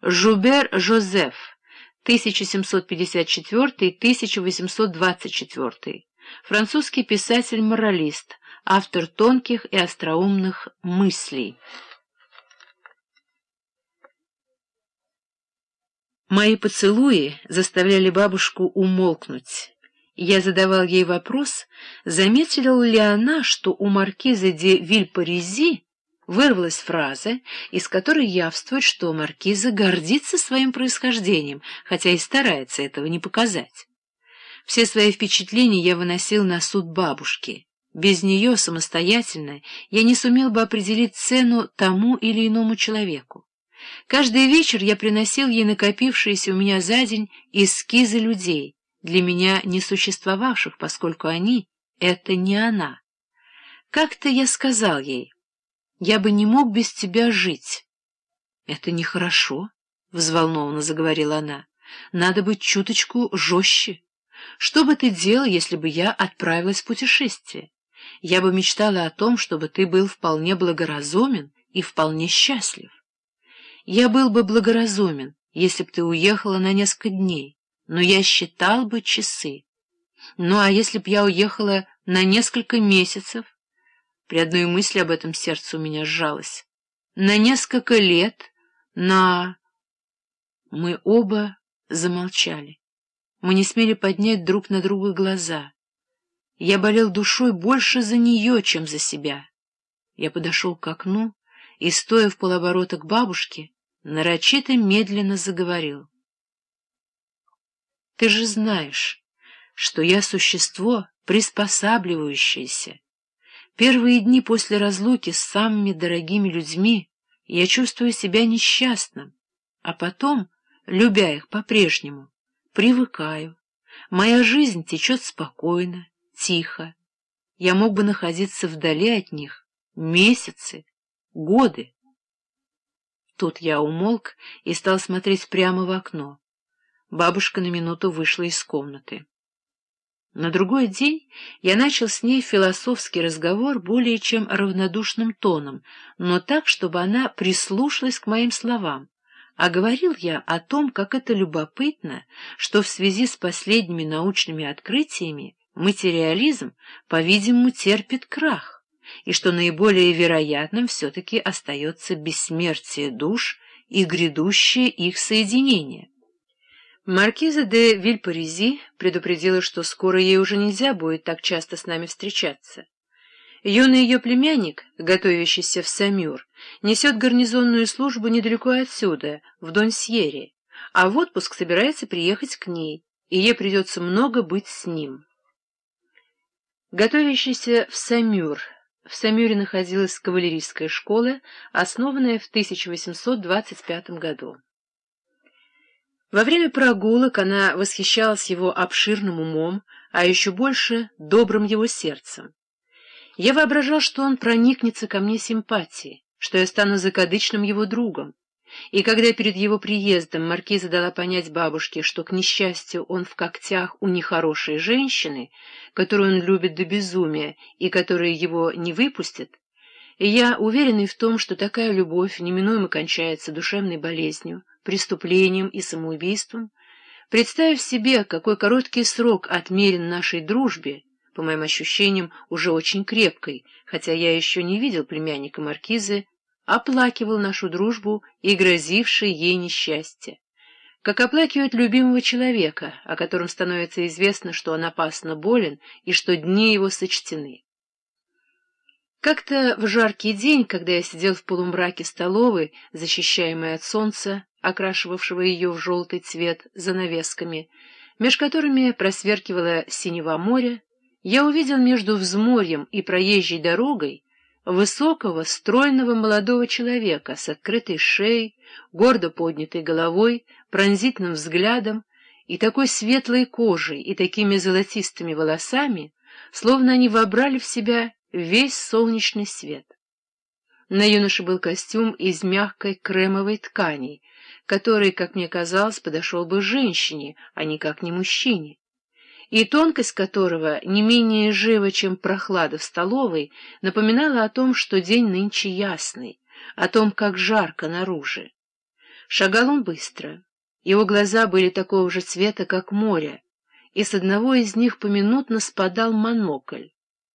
Жубер Жозеф, 1754-1824, французский писатель-моралист, автор тонких и остроумных мыслей. Мои поцелуи заставляли бабушку умолкнуть. Я задавал ей вопрос, заметила ли она, что у маркиза де Вильпарези вырвалась фраза, из которой явствует, что маркиза гордится своим происхождением, хотя и старается этого не показать. Все свои впечатления я выносил на суд бабушки. Без нее самостоятельно я не сумел бы определить цену тому или иному человеку. Каждый вечер я приносил ей накопившиеся у меня за день эскизы людей, для меня не существовавших, поскольку они — это не она. Как-то я сказал ей, «Я бы не мог без тебя жить». «Это нехорошо», — взволнованно заговорила она. «Надо быть чуточку жестче. Что бы ты делал, если бы я отправилась в путешествие? Я бы мечтала о том, чтобы ты был вполне благоразумен и вполне счастлив. Я был бы благоразумен, если б ты уехала на несколько дней, но я считал бы часы. Ну, а если б я уехала на несколько месяцев? При одной мысли об этом сердце у меня сжалось. На несколько лет, на... Мы оба замолчали. Мы не смели поднять друг на друга глаза. Я болел душой больше за нее, чем за себя. Я подошел к окну и, стоя в полоборота к бабушке, нарочито медленно заговорил. «Ты же знаешь, что я существо приспосабливающееся. Первые дни после разлуки с самыми дорогими людьми я чувствую себя несчастным, а потом, любя их по-прежнему, привыкаю. Моя жизнь течет спокойно, тихо. Я мог бы находиться вдали от них месяцы, годы. Тут я умолк и стал смотреть прямо в окно. Бабушка на минуту вышла из комнаты. На другой день я начал с ней философский разговор более чем равнодушным тоном, но так, чтобы она прислушалась к моим словам. А говорил я о том, как это любопытно, что в связи с последними научными открытиями материализм, по-видимому, терпит крах и что наиболее вероятным все-таки остается бессмертие душ и грядущее их соединение. Маркиза де Вильпарези предупредила, что скоро ей уже нельзя будет так часто с нами встречаться. Юный ее племянник, готовящийся в Самюр, несет гарнизонную службу недалеко отсюда, в Донсьере, а в отпуск собирается приехать к ней, и ей придется много быть с ним. Готовящийся в Самюр — в Самюре находилась кавалерийская школа, основанная в 1825 году. Во время прогулок она восхищалась его обширным умом, а еще больше — добрым его сердцем. Я воображал, что он проникнется ко мне симпатией, что я стану закадычным его другом, и когда перед его приездом маркиза дала понять бабушке, что, к несчастью, он в когтях у нехорошей женщины, которую он любит до безумия и которая его не выпустит, я, уверенный в том, что такая любовь неминуемо кончается душевной болезнью, преступлением и самоубийством, представив себе, какой короткий срок отмерен нашей дружбе, по моим ощущениям, уже очень крепкой, хотя я еще не видел племянника маркизы, оплакивал нашу дружбу и грозившее ей несчастье. Как оплакивают любимого человека, о котором становится известно, что он опасно болен и что дни его сочтены. Как-то в жаркий день, когда я сидел в полумраке столовой, защищаемой от солнца, окрашивавшего ее в желтый цвет занавесками, меж которыми просверкивало синего моря, я увидел между взморьем и проезжей дорогой высокого, стройного молодого человека с открытой шеей, гордо поднятой головой, пронзительным взглядом и такой светлой кожей и такими золотистыми волосами, словно они вобрали в себя весь солнечный свет. На юноше был костюм из мягкой кремовой ткани, который, как мне казалось, подошел бы женщине, а никак не мужчине и тонкость которого, не менее живо, чем прохлада в столовой, напоминала о том, что день нынче ясный, о том, как жарко наружу. Шагал он быстро. Его глаза были такого же цвета, как море, и с одного из них поминутно спадал монокль.